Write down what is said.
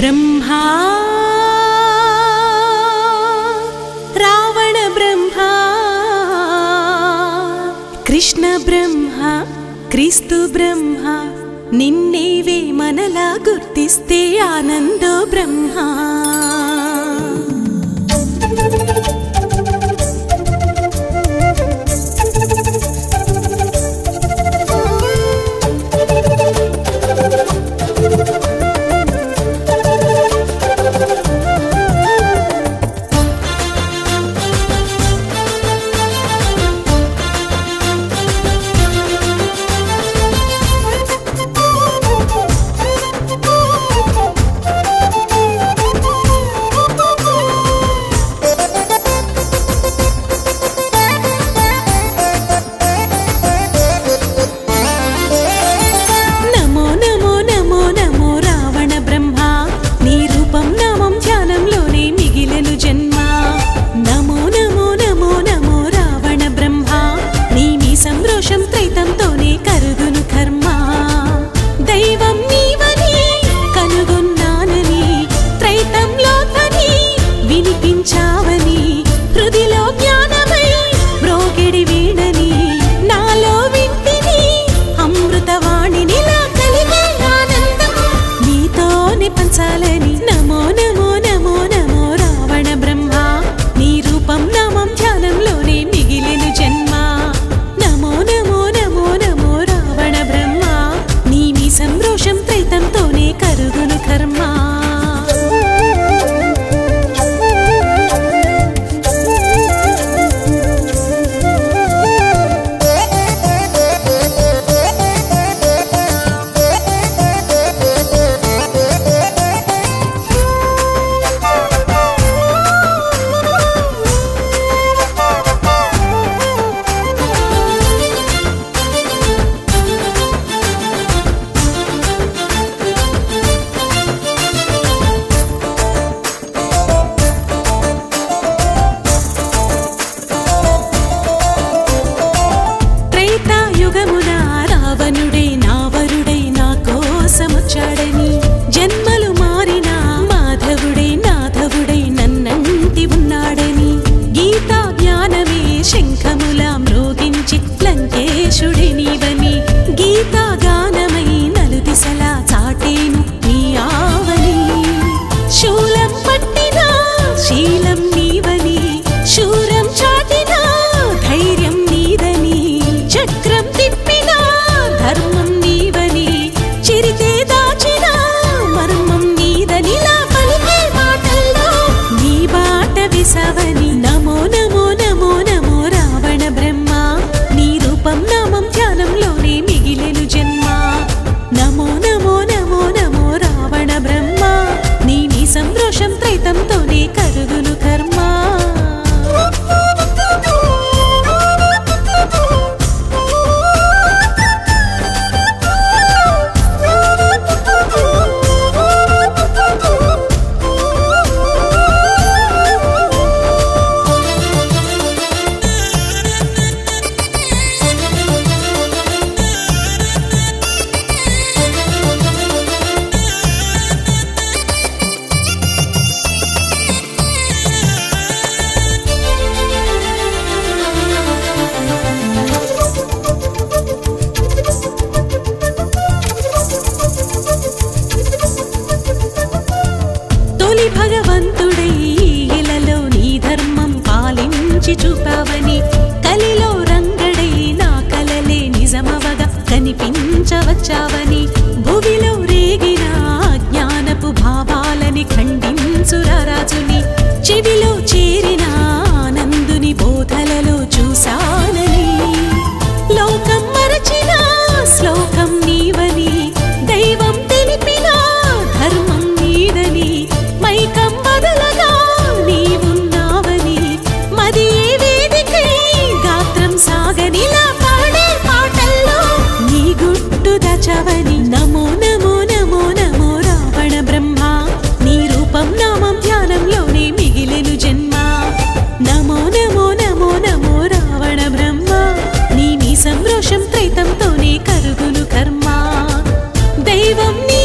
ब्रह्मा। रावण ब्रह्मा। कृष्ण ब्रह्म। क्रिस्तु ब्रह्म। निन्वे मनला गुर्तिस्ते आनन्द ब्रह्मा। సైతంతోనే కరుగును మార్చి చూపావని కలిలో రంగడై నా కలలే నిజమవగా కనిపించవచ్చావని భువిలో రేగిన జ్ఞానపు భావాలని ఖండించురాజుని చెవిలో చేరినా vivo mio